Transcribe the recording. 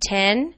ten